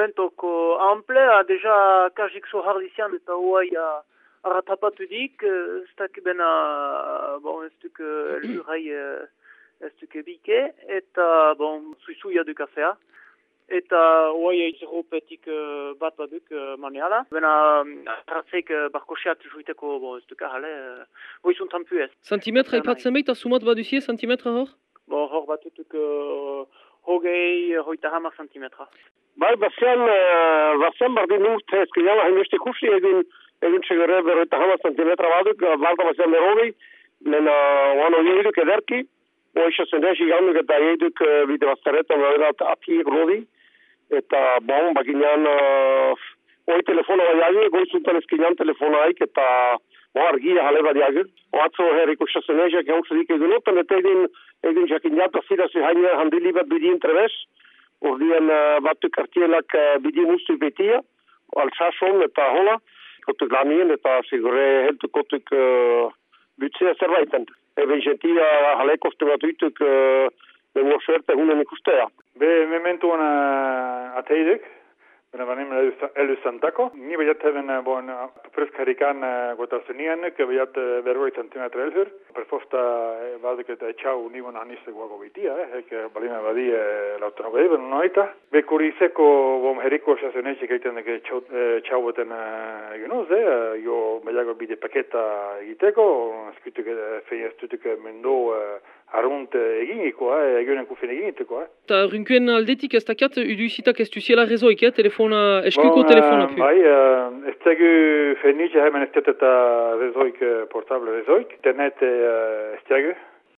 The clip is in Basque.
mementoko ample, deja kajik eta hoai a, arratapatu dik, ez dakit bena, bon, ez duk eldurai, ez duk ebike, eta, bon, suisuia du kafea. Eta hoai eizeropetik bat baduk maneala. Bena hartzeik barkoseak juiteko, bon, ez duk ahale, boizun tampu ez. Santimetra ipatzen behit, asumat baduzie, santimetra hor? Bon, hor batutuk uh, hogei, hoita hamar santimetra. Bai, bazian, uh, bazian bardin urte, ezkinala hainbeste kursi egin, egin txegere berroita hamar santimetra baduk, balda bazian berrogei, lehen uh, oano egiduk ederki, Oixa zendesi ganduk eta egiduk uh, bide bastaretan, ati rodi, eta bon, bakinean uh, oi telefona bai agi, goizuntan ezkinean telefona haik, eta bo, argia jale bai agi. Oatzo her ikusatzen zedik egin otan, eta egin, egin jakin jata zira zi haine handili bat bidien trebez, urdien uh, batu kartielak uh, bidien ustu betia, alsason eta hola, kotuk lanien eta zigure heltu kotuk uh, butzea zerbaiten. Eben jentia jale kostu bat uituk uh, Dengo suerte hunen ikustea. Be, mementuan uh, ateidek, bena banim elu santako. Ni baiat eben, bon, preskarikan uh, gotazenian, ke baiat uh, berroi centimetra elhur. Perfosta uh, badek eta etxau nibon aniste guago bitia, eh, hek balima badi uh, lautono behi, ben noita. Be, kurizeko bom heriko xasenetxe gaiten deke txau beten uh, egunoz, eh, jo baiago bide paketa egiteko, eskutuk, fein estutuk mendo uh, arunt eginikoa, eh, egionen kufin eginitekoa. Eh. Ta runkuen aldetik ez dakiat, uduizitak ez duziela rezoik, eh, telefona, eskuko bon, telefona pu. Bai, uh, ez tegu fenitxe hemen ez eta rezoik, portable rezoik. Internet uh, ez tegu,